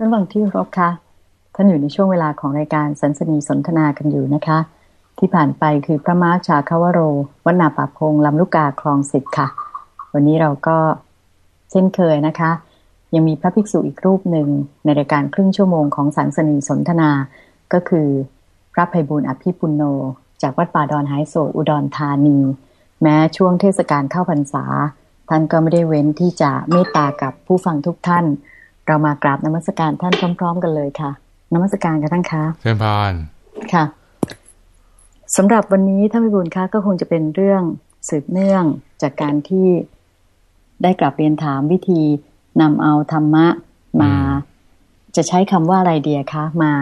ท่านฟังที่รบคะท่านอยู่ในช่วงเวลาของรายการสันสนีสนทนากันอยู่นะคะ ที่ผ่านไปคือพระมาชาคาวโรวันาป่าพงลำลูกกาคลองสิทธ์ค่ะ วันนี้เราก็เช่นเคยนะคะ ยังมีพระภิกษุอีกรูปหนึ่งในรายการครึ่งชั่วโมงของสันสนีสนทนา ก็คือ พระภัยบุญอภิปุโน จากวัดป่าดอนไฮโซอุดรธานี แม้ช่วงเทศกาลเข้าพรรษา ท่านก็ไม่ได้เว้นที่จะเมตตากับผู้ฟังทุกท่าน เรามากราบนมัสการท่านพร้อม ๆ กันเลยค่ะนมัสการกันท่านคะเชิญพรค่ะสำหรับวันนี้ท่านพิบูลคะก็คงจะเป็นเรื่องสืบเนื่องจากการที่ได้กลับเรียนถามวิธีนำเอาธรรมะมา จะใช้คำว่าอะไรเดียคะ มา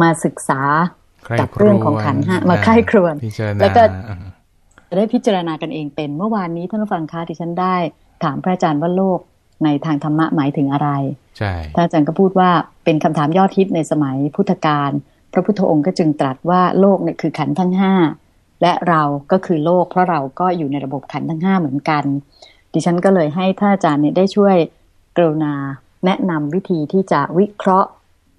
มาศึกษาใคร่กับเรื่องของขันธ์ห้ามาใคร่ครวญพิจารณาแล้วก็จะได้พิจารณากันเองเป็น เมื่อวานนี้ท่านผู้ฟังคะที่ฉันได้ ถามพระอาจารย์ว่าโลก ในทางธรรมะหมายถึงอะไรใช่ท่านอาจารย์ก็พูดว่าเป็นคำถามยอดฮิตในสมัยพุทธกาลพระพุทธองค์ก็จึงตรัสว่าโลกเนี่ยคือขันธ์ทั้งห้าและเราก็คือโลก เพราะเราก็อยู่ในระบบขันธ์ทั้งห้าเหมือนกัน ดิฉันก็เลยให้ท่านอาจารย์เนี่ยได้ช่วยกรุณาแนะนำวิธีที่จะวิเคราะห์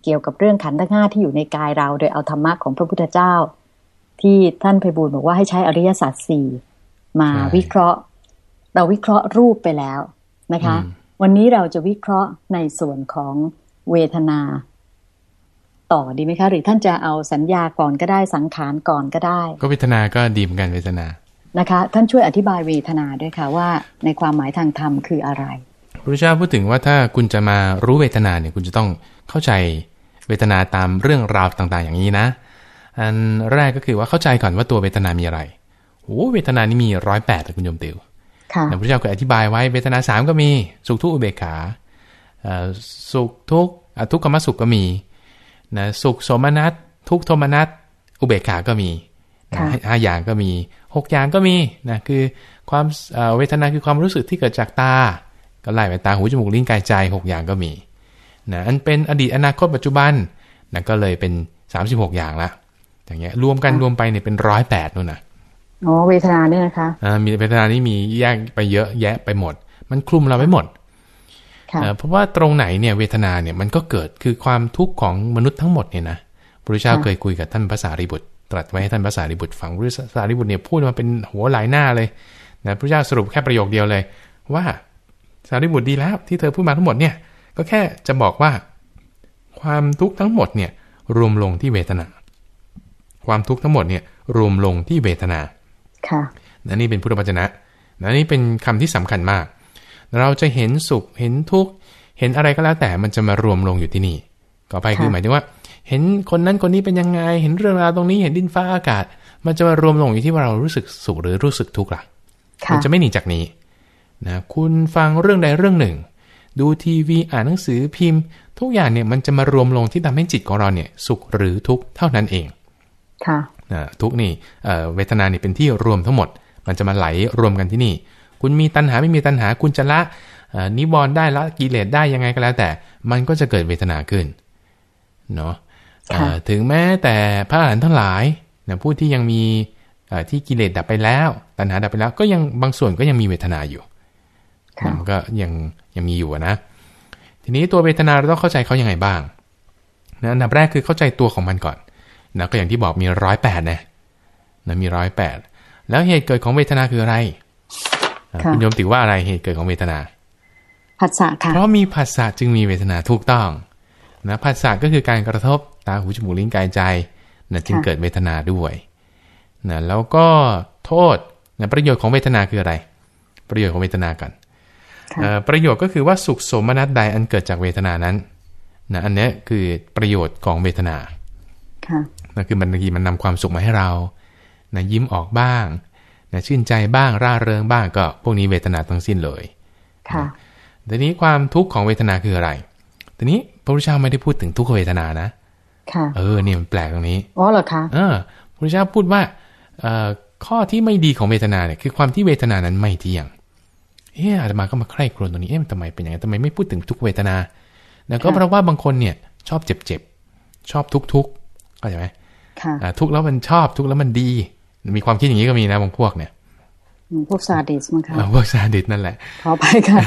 เกี่ยวกับเรื่องขันธ์ทั้งห้าที่อยู่ในกายเรา โดยเอาธรรมะของพระพุทธเจ้า ที่ท่านไพบูลย์บอกว่าให้ใช้อริยสัจสี่มาใช่วิเคราะห์ เราวิเคราะห์รูปไปแล้วนะคะอืม วันนี้เราจะวิเคราะห์ในส่วนของเวทนา ต่อดีไหมคะ หรือท่านจะเอาสัญญาก่อนก็ได้สังขารก่อนก็ได้ ก็เวทนาก็ดีเหมือนกันเวทนานะคะ ท่านช่วยอธิบายเวทนาด้วยค่ะว่า ในความหมายทางธรรมคืออะไรพระพุทธเจ้าพูดถึงว่าถ้าคุณจะมารู้เวทนาเนี่ยคุณจะต้องเข้าใจเวทนาตามเรื่องราวต่างๆ อย่างนี้นะ อันแรกก็คือว่าเข้าใจก่อนว่าตัวเวทนามีอะไรโอ้เวทนานี่มีร้อยแปดคุณโยมติว ค่ะพระพุทธเจ้าเคยอธิบายไว้เวทนาสามก็มี สุขทุกข์อุเบกขาเอ่อสุขทุกข์อะทุกขมสุขก็มีนะสุขโสมนัสทุกข์โทมนัสอุเบกขาก็มีนะค่ะห้าห้าอย่างก็มีหกอย่างก็มีนะคือความเอ่อเวทนาคือความรู้สึกที่เกิดจากตา ก็ไล่ไปตาหูจมูกลิ้นกายใจหกอย่างก็มีนะอันเป็นอดีตอนาคตปัจจุบันนะก็เลยเป็น36อย่างละอย่างเงี้ยรวมกันรวมไปเนี่ยเป็นร้อยแปดนู่นนะ อ๋อเวทนาเนี่ยนะคะอ่ามีเวทนานี่มีแยกไปเยอะแยะไปหมด มันคลุมเราไปหมดค่ะเอ่อเพราะว่าตรงไหนเนี่ยเวทนาเนี่ยมันก็เกิดคือความทุกข์ของมนุษย์ทั้งหมดเนี่ยนะพระพุทธเจ้าค่ะเคยคุยกับท่านพระสารีบุตร ตรัสไว้ให้ท่านพระสารีบุตรฟังพระสารีบุตรเนี่ยพูดมาเป็นหัวหลายหน้าเลยนะพระพุทธเจ้าสรุปแค่ประโยคเดียวเลย ว่าสารีบุตรดีแล้วที่เธอพูดมาทั้งหมดเนี่ยก็แค่จะบอกว่า ความทุกข์ทั้งหมดเนี่ยรวมลงที่เวทนา ความทุกข์ทั้งหมดเนี่ยรวมลงที่เวทนา ค่ะนะนี่เป็นพุทธวจนะนะนี่เป็นคำที่สำคัญมาก เราจะเห็นสุขเห็นทุกข์เห็นอะไรก็แล้วแต่มันจะมารวมลงอยู่ที่นี่ก็ไปคือค่ะหมายถึงว่า เห็นคนนั้นคนนี้เป็นยังไง เห็นเรื่องราวตรงนี้เห็นดินฟ้าอากาศ มันจะมารวมลงอยู่ที่ว่าเรารู้สึกสุขหรือรู้สึกทุกข์ล่ะค่ะมันจะไม่หนีจากนี้นะคุณฟังเรื่องใดเรื่องหนึ่ง ดูทีวีอ่านหนังสือพิมพ์ ทุกอย่างเนี่ยมันจะมารวมลงที่ทำให้จิตของเราเนี่ย สุขหรือทุกข์เท่านั้นเอง ค่ะนะ ทุกข์นี่เอ่อเวทนานี่เป็นที่รวมทั้งหมด มันจะมาไหลรวมกันที่นี่ คุณมีตัณหาไม่มีตัณหาคุณจะละเอ่อนิวรณ์ได้ละกิเลสได้ยังไงก็แล้วแต่ มันก็จะเกิดเวทนาขึ้นเนาะเอ่อค่ะถึงแม้แต่พระอรหันต์ทั้งหลายนะผู้ที่ยังมีเอ่อที่กิเลสดับไปแล้ว ตัณหาดับไปแล้ว ก็ยังบางส่วนก็ยังมีเวทนาอยู่ค่ะมันก็ยังยังมีอยู่อะนะ ทีนี้ตัวเวทนาเราต้องเข้าใจเขายังไงบ้างนะอันดับแรกคือเข้าใจตัวของมันก่อน นะก็อย่างที่บอกมีร้อยแปดนะนะมีร้อยแปดแล้วเหตุเกิดของเวทนาคืออะไรอะค่ะคุณโยมติว่าอะไรเหตุเกิดของเวทนาผัสสะค่ะเพราะมีผัสสะจึงมีเวทนาถูกต้องนะผัสสะก็คือการกระทบตาหูจมูกลิ้นกายใจนะจึงค่ะเกิดเวทนาด้วยนะแล้วก็โทษนะประโยชน์ของเวทนาคืออะไร ประโยชน์ของเวทนากันค่ะเอ่อประโยชน์ก็คือว่าสุขสมนัตใดอันเกิดจากเวทนานั้นนะอันเนี้ยคือประโยชน์ของเวทนาค่ะ นะคือมันบางทีมันนำความสุขมาให้เรานะยิ้มออกบ้างนะชื่นใจบ้างร่าเริงบ้างก็พวกนี้เวทนาทั้งสิ้นเลยค่ะทีนี้ความทุกข์ของเวทนาคืออะไรทีนี้พระพุทธเจ้าไม่ได้พูดถึงทุกขเวทนานะค่ะ เออเนี่ยมันแปลกตรงนี้อ๋อเหรอคะเออพระพุทธเจ้าพูดว่าเอ่อข้อที่ไม่ดีของเวทนาเนี่ยคือความที่เวทนานั้นไม่เที่ยงเอออาตมาก็มาใคร่ครวญตรงนี้เอ๊ะมันทำไมเป็นอย่างนั้นทำไมไม่พูดถึงทุกขเวทนาแล้วก็ค่ะเพราะว่าบางคนเนี่ยชอบเจ็บเจ็บๆชอบทุกทุกข์เข้าใจไหมค่ะอ่า ทุกข์แล้วมันชอบทุกข์แล้วมันดี มีความคิดอย่างนี้ก็มีนะบางพวกเนี่ยพวกซาดิสมั้งคะพวกซาดิสนั่นแหละขอไปค่ะ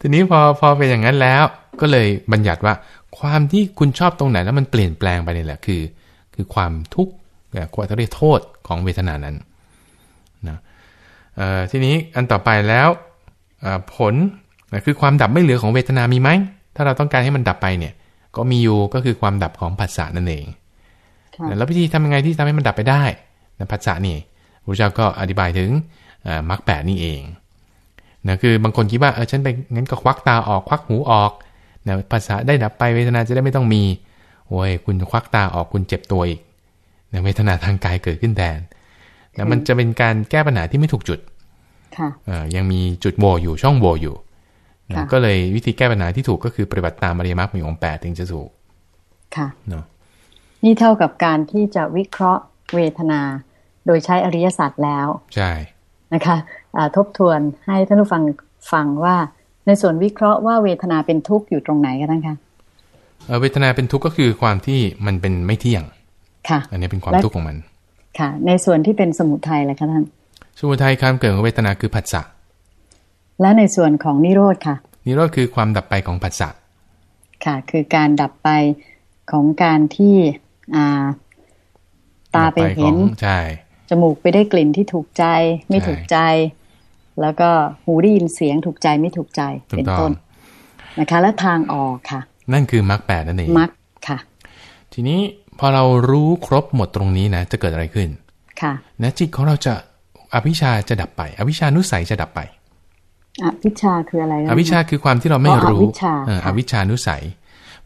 ทีนี้พอพอเป็นอย่างนั้นแล้ว ก็เลยบัญญัติว่า ความที่คุณชอบตรงไหนแล้วมันเปลี่ยนแปลงไปนี่แหละคือ คือความทุกข์ความเรียกโทษของเวทนานั้นนะทีนี้อันต่อไปแล้วผลนะคือความดับไม่เหลือของเวทนามีไหมถ้าเราต้องการให้มันดับไปเนี่ย ก็มีอยู่ก็คือความดับของผัสสะนั่นเอง แล้ววิธีทำยังไงที่ทำให้มันดับไปได้นะผัสสะนี่พระเจ้าก็อธิบายถึงมรรคแปดนี่เองนะคือบางคนคิดว่าเออฉันไปงั้นก็ควักตาออกควักหูออกนะภาษาได้ดับไปเวทนาจะได้ไม่ต้องมีโอ้ยคุณควักตาออกคุณเจ็บตัวอีกนะเวทนาทางกายเกิดขึ้นแทนนะมันจะเป็นการแก้ปัญหาที่ไม่ถูกจุดยังมีจุดโบอยู่ช่องโบอยู่นะก็เลยวิธีแก้ปัญหาที่ถูกก็คือปฏิบัติตามอริยมรรคมีองค์แปดถึงจะถูกค่ะเนาะ นี่เท่ากับการที่จะวิเคราะห์เวทนา โดยใช้อริยศาสตร์แล้ว ใช่นะคะทบทวนให้ท่านผู้ฟังฟังว่าในส่วนวิเคราะห์ว่าเวทนาเป็นทุกข์อยู่ตรงไหนกันท่านคะเวทนาเป็นทุกข์ก็คือความที่มันเป็นไม่เที่ยง ค่ะ อันนี้เป็นความทุกข์ของมัน ค่ะ ในส่วนที่เป็นสมุทัยแหละคะท่าน สมุทัยความเกิดของเวทนาคือผัสสะ และในส่วนของนิโรธค่ะ นิโรธคือความดับไปของผัสสะ ค่ะ คือการดับไปของการที่ อ่า ตาไปเห็นใช่จมูกไปได้กลิ่นที่ถูกใจ ไม่ถูกใจ แล้วก็หูได้ยินเสียงถูกใจไม่ถูกใจเป็นต้นนะคะ และทางออกค่ะ นั่นคือมรรคแปดนั่นเองมรรคค่ะ ทีนี้พอเรารู้ครบหมดตรงนี้นะจะเกิดอะไรขึ้น ค่ะนะจิตของเราจะอภิชาจะดับไปอวิชานุสัยจะดับไปอวิชาคืออะไรอวิชาคือความที่เราไม่รู้อวิชานุสัยเพ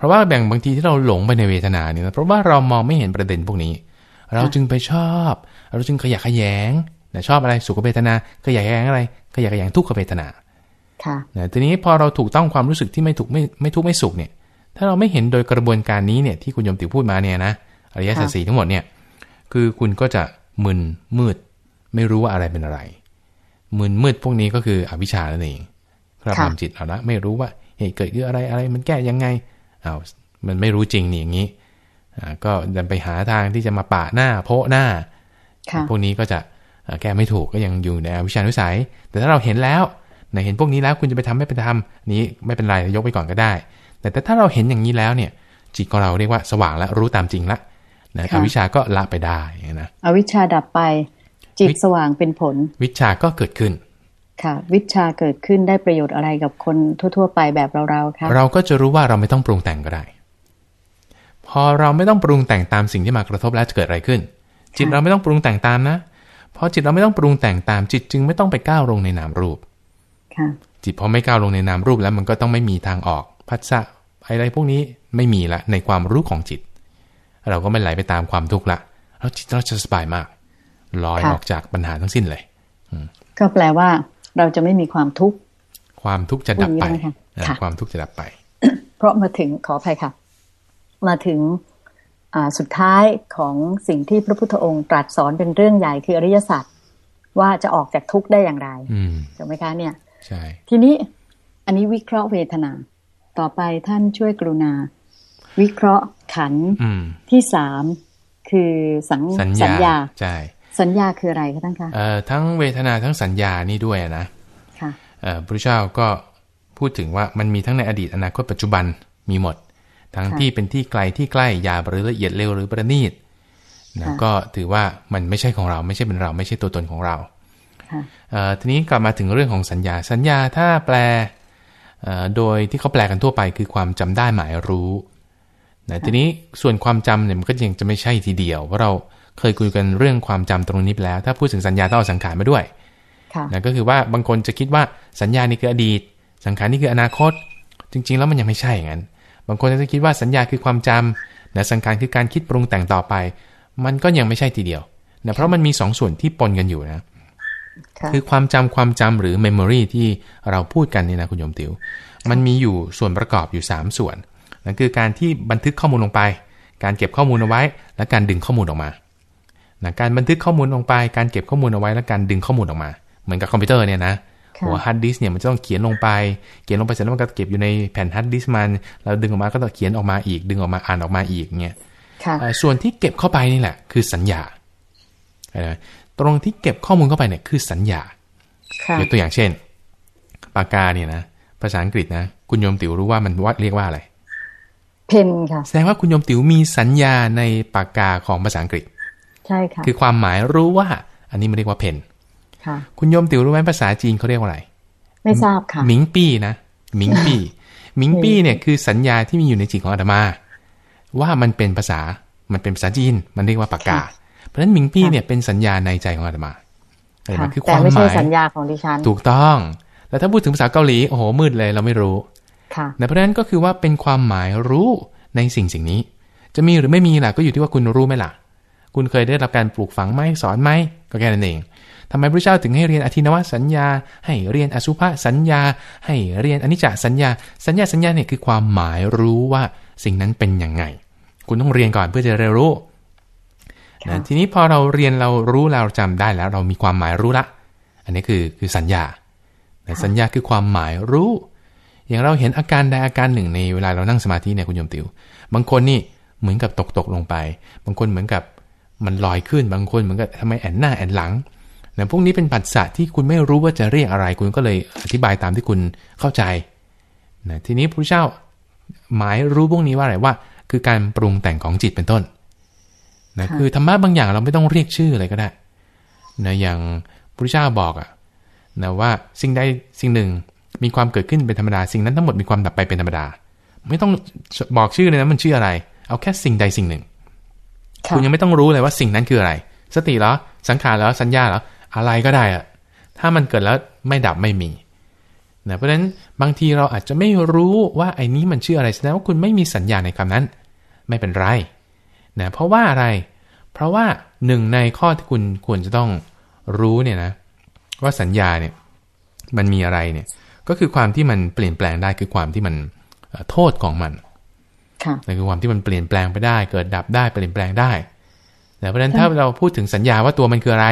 ราะว่าแบ่งบางทีที่เราหลงไปในเวทนาเนี่ยเพราะว่าเรามองไม่เห็นประเด็นพวกนี้ เราจึงไปชอบ เราจึงขยะขยงนะชอบอะไรสุขเวทนาขยะแยงอะไรขยะแยงทุกขเวทนาค่ะนะทีนี้พอเราถูกต้องความรู้สึกที่ไม่ถูกไม่ไม่ทุกไม่สุขเนี่ย ถ้าเราไม่เห็นโดยกระบวนการนี้เนี่ยที่คุณยมติพูดมาเนี่ยนะอริยสัจสี่ทั้งหมดเนี่ยคือคุณก็จะมึนมืด ไม่รู้ว่าอะไรเป็นอะไรมึนมืดพวกนี้ก็คืออวิชชานั่นเองครับทำจิตเอาละไม่รู้ว่าเหตุเกิดคืออะไรอะไรมันแก้ยังไง อ้าวมันไม่รู้จริงนี่อย่างนี้อ่าก็ดันไปหาทางที่จะมาปะหน้าโพหน้าพวกนี้ก็จะแก้ไม่ถูกก็ยังอยู่ในวิชานุสัย แต่ถ้าเราเห็นแล้วในเห็นพวกนี้แล้วคุณจะไปทำไม่ไปทำนี้ไม่เป็นไรยกไปก่อนก็ได้แต่แต่ถ้าเราเห็นอย่างนี้แล้วเนี่ย จิตของเราเรียกว่าสว่างแล้วรู้ตามจริงละนะอวิชาก็ละไปได้นะอวิชาดับไป จิตสว่างเป็นผล วิชาก็เกิดขึ้น ค่ะ วิชาเกิดขึ้นได้ประโยชน์อะไรกับคนทั่ว ๆ ไปแบบเราๆคะเราก็จะรู้ว่าเราไม่ต้องปรุงแต่งก็ได้ พอเราไม่ต้องปรุงแต่งตามสิ่งที่มากระทบแล้วจะเกิดอะไรขึ้น จิตเราไม่ต้องปรุงแต่งตามนะพราะจิตเราไม่ต้องปรุงแต่งตามจิตจึงไม่ต้องไปก้าวลงในนามรูปจิตพอไม่ก้าวลงในนามรูปแล้วมันก็ต้องไม่มีทางออกพัสสะอะไรพวกนี้ไม่มีละในความรู้ของจิต เราก็ไม่ไหลไปตามความทุกข์ละแล้วจิตเราจะสบายมากลอยออกจากปัญหาทั้งสิ้นเลย ก็แปลว่า เราจะไม่มีความทุกข์ ความทุกข์จะดับไปความทุกข์จะดับไป เพราะมาถึงขออภัยค่ะ มาถึงสุดท้ายของสิ่งที่พระพุทธองค์ตรัสสอนเป็นเรื่องใหญ่คืออริยสัจว่าจะออกจากทุกข์ได้อย่างไรถูกไหมคะเนี่ยใช่ทีนี้อันนี้วิเคราะห์เวทนา ต่อไปท่านช่วยกรุณา วิเคราะห์ขันที่สามคือสัญสัญญาใช่ สัญญาคืออะไรคะท่านคะเอ่อทั้งเวทนาทั้งสัญญานี่ด้วยนะค่ะเอ่อพระเจ้าก็พูดถึงว่ามันมีทั้งในอดีตอนาคตปัจจุบันมีหมด ทั้งที่เป็นที่ไกลที่ใกล้ยาหรือละเอียดเร็วหรือประณีตนะก็ถือว่ามันไม่ใช่ของเราไม่ใช่เป็นเราไม่ใช่ตัวตนของเราทีนี้กลับมาถึงเรื่องของสัญญาสัญญาถ้าแปลโดยที่เขาแปลกันทั่วไปคือความจำได้หมายรู้นะทีนี้ส่วนความจำเนี่ยมันก็ยังจะไม่ใช่ทีเดียวเพราะเรา เคยคุยกันเรื่องความจำตรงนี้ไปแล้ว ถ้าพูดถึงสัญญาต้องเอาสังขารมาด้วยนะก็คือว่าบางคนจะคิดว่าสัญญานี่คืออดีต สังขารนี่คืออนาคต จริง ๆ แล้วมันยังไม่ใช่อย่างนั้น บางคนจะคิดว่าสัญญาคือความจำนะสังขารคือการคิดปรุงแต่งต่อไป มันก็ยังไม่ใช่ทีเดียวนะเพราะมันมี2สส่วนที่ปนกันอยู่นะคือความจำความจำหรือ memory ที่เราพูดกันนี่นะคุณโยมติวมันมีอยู่ส่วนประกอบอยู่ 3 ส่วนนั่นคือการที่บันทึกข้อมูลลงไป การเก็บข้อมูลเอาไว้ และการดึงข้อมูลออกมา นะการบันทึกข้อมูลลงไป การเก็บข้อมูลเอาไว้และการดึงข้อมูลออกมา เหมือนกับคอมพิวเตอร์เนี่ยนะหัวฮาร์ดดิสก์เนี่ยมันจะต้องเขียนลงไป เขียนลงไปเสร็จแล้วมันก็เก็บอยู่ในแผ่นฮาร์ดดิสก์มันเราดึงออกมาก็ต้องเขียนออกมาอีก ดึงออกมาอ่านออกมาอีกเนี่ยส่วนที่เก็บเข้าไปนี่แหละ คือสัญญาตรงที่เก็บข้อมูลเข้าไปเนี่ยคือสัญญาค่ะยกตัวอย่างเช่น ปากกาเนี่ยนะภาษาอังกฤษนะคุณโยมติ๋วรู้ว่ามันวัดเรียกว่าอะไร pen ค่ะแสดงว่าคุณโยมติ๋วมีสัญญาในปากกาของภาษาอังกฤษ ใช่ค่ะ คือความหมายรู้ว่า อันนี้มันเรียกว่าเพนค่ะ คุณโยมติ๋วรู้ไหมภาษาจีนเขาเรียกว่าอะไร ไม่ทราบค่ะหมิงปี้นะหมิงปี้หมิงปี้เนี่ยคือสัญญาที่มีอยู่ในจิตของอาตมา ว่ามันเป็นภาษา มันเป็นภาษาจีน มันเรียกว่าปากกา เพราะฉะนั้นหมิงปี้เนี่ยเป็นสัญญาในใจของอาตมาเห็นไหมค่ะคือคแต่วามไม่หใช่มายสัญญาของดิฉัน ถูกต้อง แล้วถ้าพูดถึงภาษาเกาหลี โอ้โห มืดเลยเราไม่รู้ค่ะนะเพราะฉะนั้นก็คือว่าเป็นความหมายรู้ในสิ่งสิ่งนี้ จะมีหรือไม่มีล่ะก็อยู่ที่ว่าคุณรู้ไหมล่ะ คุณเคยได้รับการปลูกฝังไหมสอนไหมก็แค่นั้นเองทำไมพระเจ้าถึงให้เรียนอธินวสัญญา ให้เรียนอสุภสัญญา ให้เรียนอนิจจสัญญา สัญญาสัญญาเนี่ยคือความหมายรู้ว่าสิ่งนั้นเป็นยังไง คุณต้องเรียนก่อนเพื่อจะเรียนรู้ค่ะนะทีนี้พอเราเรียนเรารู้เราจำได้แล้ว เรามีความหมายรู้ละ อันนี้คือคือสัญญานะสัญญาคือความหมายรู้ อย่างเราเห็นอาการใดอาการหนึ่งในเวลาเรานั่งสมาธิเนี่ยคุณโยมติว บางคนนี่เหมือนกับตกตกลงไป บางคนเหมือนกับ มันลอยขึ้นบางคนเหมือนกับทำไมแอนหน้าแอนหลังนะพวกนี้เป็นปัจจัยที่คุณไม่รู้ว่าจะเรียกอะไร คุณก็เลยอธิบายตามที่คุณเข้าใจนะทีนี้พระเจ้าหมายรู้พวกนี้ว่าอะไรว่า คือการปรุงแต่งของจิตเป็นต้นนะค่ะคือธรรมะบางอย่างเราไม่ต้องเรียกชื่ออะไรก็ได้นะอย่างพระเจ้าบอกอะนะว่าสิ่งใดสิ่งหนึ่งมีความเกิดขึ้นเป็นธรรมดา สิ่งนั้นทั้งหมดมีความดับไปเป็นธรรมดา ไม่ต้องบอกชื่อเลยนะมันชื่ออะไร เอาแค่สิ่งใดสิ่งหนึ่ง คุณยังไม่ต้องรู้เลยว่าสิ่งนั้นคืออะไร สติเหรอ สังขารเหรอ สัญญาเหรอ อะไรก็ได้อะถ้ามันเกิดแล้วไม่ดับไม่มีนะเพราะฉะนั้นบางทีเราอาจจะไม่รู้ว่าไอ้นี้มันชื่ออะไรแสดงว่าคุณไม่มีสัญญาในคำนั้น ไม่เป็นไรนะเพราะว่าอะไร เพราะว่าหนึ่งในข้อที่คุณควรจะต้องรู้เนี่ยนะ ว่าสัญญาเนี่ยมันมีอะไรเนี่ย ก็คือความที่มันเปลี่ยนแปลงได้คือความที่มันโทษของมัน นั่นคือความที่มันเปลี่ยนแปลงไปได้ เกิดดับได้เปลี่ยนแปลงได้แต่เพราะฉะนั้นถ้าเราพูดถึงสัญญาว่าตัวมันคืออะไร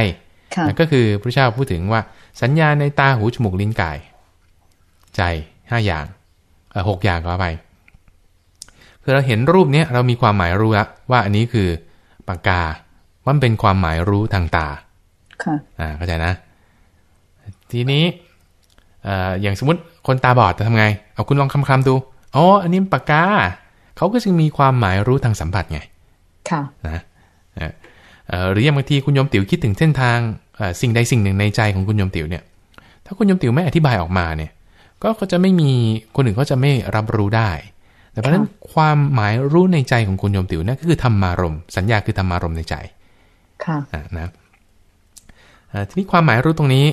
ค่ะนั่นก็คือพระเจ้าพูดถึงว่าสัญญาในตาหูจมูกลิ้นกาย ใจห้าอย่างเออหกอย่างก็ไปคือเราเห็นรูปเนี้ยเรามีความหมายรู้แล้วว่าอันนี้คือปากกาว่ามันเป็นความหมายรู้ทางตา ค่ะ อ่าเข้าใจนะ ทีนี้เอ่ออย่างสมมติคนตาบอดจะทำไง เอาคุณลองคำคำๆดู อ๋อ อันนี้ปากกา เขาก็จึงมีความหมายรู้ทางสัมผัสไง ค่ะนะเอ่อเอ่อหรืออย่างบางทีคุณโยมติ๋วคิดถึงเส้นทางเอ่อสิ่งใดสิ่งหนึ่งในใจของคุณโยมติ๋วเนี่ย ถ้าคุณโยมติ๋วไม่อธิบายออกมาเนี่ย ก็ก็จะไม่มีคนอื่นก็จะไม่รับรู้ได้ แต่เพราะฉะนั้นความหมายรู้ในใจของคุณโยมติ๋วนั่นก็คือธรรมารมณ์สัญญาคือธรรมารมณ์ในใจ ค่ะอะนะอ่าทีนี้ความหมายรู้ตรงนี้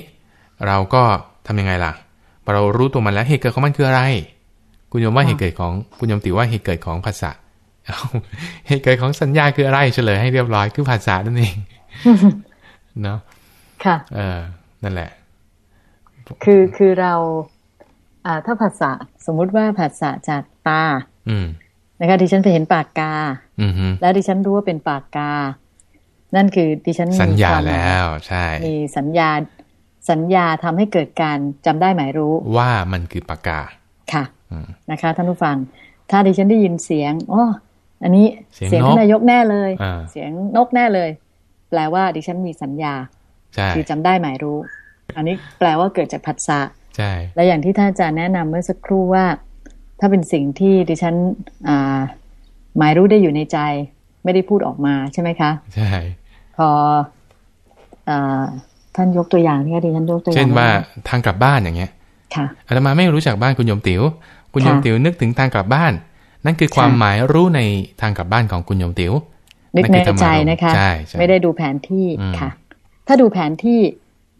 เราก็ทำยังไงล่ะพอเรารู้ตัวมันแล้วเหตุเกิดของมันคืออะไร คุณโยมว่าค่ะเหตุเกิดของคุณโยมติว่าเหตุเกิดของภาษาเอาเหตุเกิดของสัญญาคืออะไรเฉลยให้เรียบร้อยคือภาษานั่นเองเนาะค่ะ เออ นั่นแหละ คือคือเรา อ่า ถ้าภาษาสมมุติว่าภาษาจากตา อืมนะคะดิฉันไปเห็นปากกา อืมฮึแล้วดิฉันรู้ว่าเป็นปากกา นั่นคือดิฉันมีสัญญาความหมยแล้วใช่ มีสัญญาสัญญาทำให้เกิดการจำได้หมายรู้ ว่ามันคือปากกา ค่ะอืม นะคะ ท่านผู้ฟัง ถ้าดิฉันได้ยินเสียงอ๋ออันนี้เสียงนกท่านนายกแน่เลยอ่าเสียงนกแน่เลย แปลว่าดิฉันมีสัญญาใช่คือจำได้หมายรู้ อันนี้แปลว่าเกิดจากผัสสะใช่และอย่างที่ท่านอาจารย์แนะนำเมื่อสักครู่ว่า ถ้าเป็นสิ่งที่ดิฉันอ่าหมายรู้ได้อยู่ในใจ ไม่ได้พูดออกมาใช่ไหมคะ ใช่ พออาท่านยกตัวอย่างที่ดิฉันยกตัวอย่าง เช่นว่าะทางกลับบ้านอย่างเงี้ย ค่ะอาตมาไม่รู้จักบ้านคุณโยมติ๋ว คุณโยมค่ะติ๋วนึกถึงทางกลับบ้าน นั่นคือความค่ะหมายรู้ในทางกลับบ้านของคุณโยมติ๋วนึกนั่ในคือธรรมใจารมณ์นะคะใช่ใช่ไม่ได้ดูแผนที่อืมค่ะ ถ้าดูแผนที่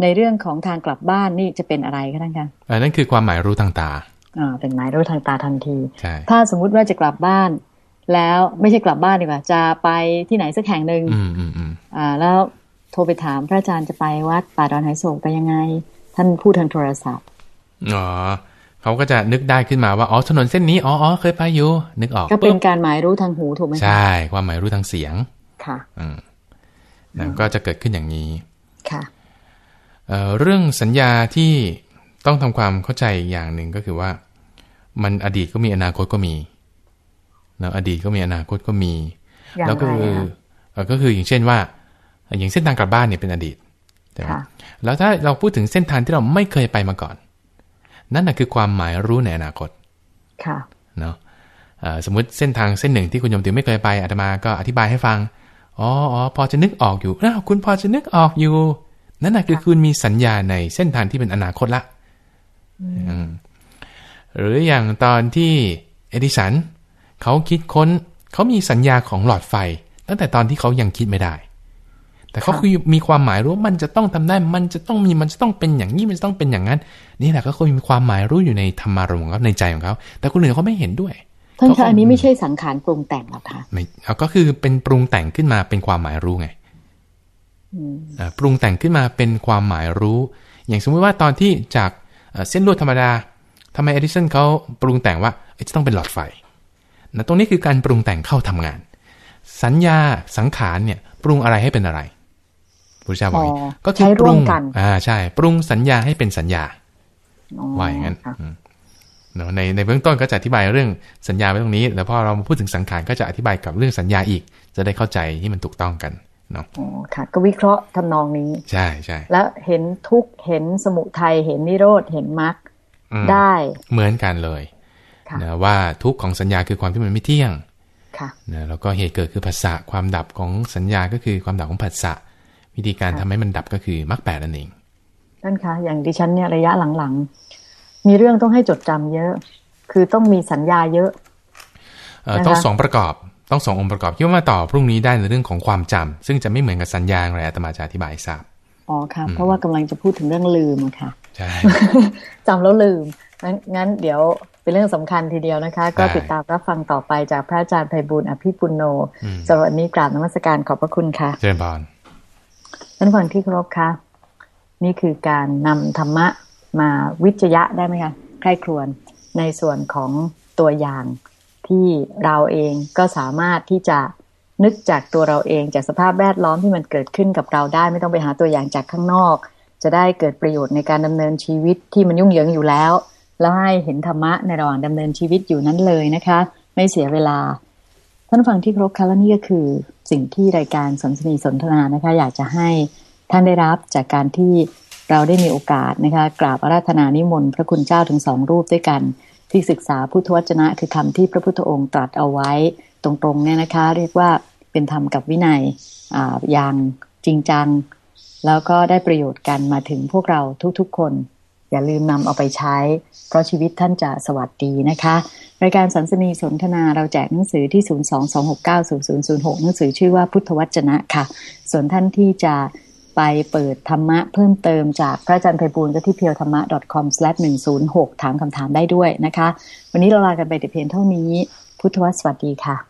ในเรื่องของทางกลับบ้านนี่จะเป็นอะไรคะท่านคะเออนั่นคือความหมายรู้ทางตาอ่าเป็นหมายรู้ทางตาทันทีใช่ถ้าสมมุติว่าจะกลับบ้าน แล้วไม่ใช่กลับบ้านดีกว่า จะไปที่ไหนสักแห่งหนึ่งอืมอืมอืมอ่า แล้วโทรไปถามพระอาจารย์จะไปวัดป่าดอนไหโศกไปยังไง ท่านพูดทางโทรศัพท์อ๋อ เขาก็จะนึกได้ขึ้นมาว่าอ๋อถนนเส้นนี้อ๋ออ๋อเคยไปอยู่นึกออกก็เป็นปุ๊บการหมายรู้ทางหูถูกไหมคะใช่ความหมายรู้ทางเสียงค่ะอืมนะก็จะเกิดขึ้นอย่างนี้ค่ะเอ่อเรื่องสัญญาที่ต้องทำความเข้าใจอย่างหนึ่งก็คือว่า มันอดีตก็มีอนาคตก็มีนะอดีตก็มีอนาคตก็มีอย่างแล้วก็ไรคืออะเอ่อก็คืออย่างเช่นว่า อย่างเส้นทางกลับบ้านเนี่ยเป็นอดีตใช่แล้วถ้าเราพูดถึงเส้นทางที่เราไม่เคยไปมาก่อน นั่นแหะคือความหมายรู้ในอนาคต ค่ะ เนาะสมมติเส้นทางเส้นหนึ่งที่คุณโยมติวไม่เคยไปอาตมาก็อธิบายให้ฟัง อ๋ออ๋อพอจะนึกออกอยู่อ้าวคุณพอจะนึกออกอยู่ นั่นแหะคือคุณมีสัญญาในเส้นทางที่เป็นอนาคตละหรืออย่างตอนที่เอดิสันเขาคิดค้นเขามีสัญญาของหลอดไฟ ตั้งแต่ตอนที่เขายังคิดไม่ได้ แต่เขาคือมีความหมายรู้มันจะต้องทำได้ มันจะต้องมีมันจะต้องเป็นอย่างนี้มันจะต้องเป็นอย่างนั้น นี่แหละก็คือมีความหมายรู้อยู่ในธรรมารมณ์ของเขาในใจของเขาแต่คนอื่นเขาไม่เห็นด้วยท่านคะอันนี้ไม่ใช่สังขารปรุงแต่งหรอคะไม่เอาก็คือเป็นปรุงแต่งขึ้นมาเป็นความหมายรู้ไงอ่าปรุงแต่งขึ้นมาเป็นความหมายรู้ อย่างสมมติว่าตอนที่จากเส้นลวดธรรมดาทำไมเอดิสันเขาปรุงแต่งว่าจะต้องเป็นหลอดไฟนะตรงนี้คือการปรุงแต่งเข้าทำงาน สัญญาสังขารเนี่ยปรุงอะไรให้เป็นอะไร พุทธเจ้าบอกก็คือปรุงอ่าใช่ ปรุงสัญญาให้เป็นสัญญาว่าอย่างนั้นในในเบื้องต้นก็จะอธิบายเรื่องสัญญาไว้ตรงนี้ แล้วพอเราพูดถึงสังขารก็จะอธิบายกับเรื่องสัญญาอีก จะได้เข้าใจที่มันถูกต้องกันเนาะอ๋อค่ะ ก็วิเคราะห์ทำนองนี้ ใช่ใช่แล้วเห็นทุกเห็นสมุทัยเห็นนิโรธเห็นมรรคได้เหมือนกันเลยนะว่าทุกของสัญญาคือความที่มันไม่เที่ยงนะแล้วก็เหตุเกิดคือภาษาความดับของสัญญาก็คือความดับของภาษา วิธีการทำให้มันดับก็คือมรรคแปดนั่นเองท่านคะอย่างดิฉันเนี่ยระยะหลังๆ มีเรื่องต้องให้จดจำเยอะ คือต้องมีสัญญาเยอะต้องสองประกอบต้องสององค์ประกอบที่ว่ามาต่อพรุ่งนี้ได้ในเรื่องของความจำซึ่งจะไม่เหมือนกับสัญญาอะไรอาตมาจะอธิบายทราบอ๋อค่ะเพราะว่ากำลังจะพูดถึงเรื่องลืมค่ะใช่จำแล้วลืมงั้นเดี๋ยวเป็นเรื่องสำคัญทีเดียวนะคะ ก็ติดตามรับฟังต่อไปจากพระอาจารย์ไพบุญอภิปุโนสำหรับวันนี้กราบนมัสการขอบพระคุณค่ะเจริญพร ท่านฟังที่เคารพค่ะนี่คือการนำธรรมะมาวิจยะได้ไหมคะใครครวนในส่วนของตัวอย่างที่เราเองก็สามารถที่จะนึกจากตัวเราเองจากสภาพแวดล้อมที่มันเกิดขึ้นกับเราได้ ไม่ต้องไปหาตัวอย่างจากข้างนอก จะได้เกิดประโยชน์ในการดำเนินชีวิตที่มันยุ่งเหยิงอยู่แล้ว แล้วให้เห็นธรรมะในระหว่างดำเนินชีวิตอยู่นั้นเลยนะคะ ไม่เสียเวลา ท่านฟังที่ครบค่ะและนี่ก็คือสิ่งที่รายการสนทนีสนทนานะคะ อยากจะให้ท่านได้รับจากการที่เราได้มีโอกาสนะคะกราบอาราธนานิมนต์พระคุณเจ้าถึงสองรูปด้วยกัน ที่ศึกษาพุทธวจนะคือคำที่พระพุทธองค์ตรัสเอาไว้ตรงๆเนี่ยนะคะ เรียกว่าเป็นธรรมกับวินัยอย่างจริงจัง แล้วก็ได้ประโยชน์กันมาถึงพวกเราทุกๆคน อย่าลืมนำเอาไปใช้ เพราะชีวิตท่านจะสวัสดีนะคะ รายการสันสนีสนทนาเราแจกหนังสือที่ 022690006 หนังสือชื่อว่าพุทธวจนะค่ะ ส่วนท่านที่จะไปเปิดธรรมะเพิ่มเติมจากพระอาจารย์ไพบูลก็ที่เพียวธรรมะ .com/106 ถามคำถามได้ด้วยนะคะ วันนี้เราลากันไปแต่เพียงเท่านี้ พุทธวสวัสดีค่ะ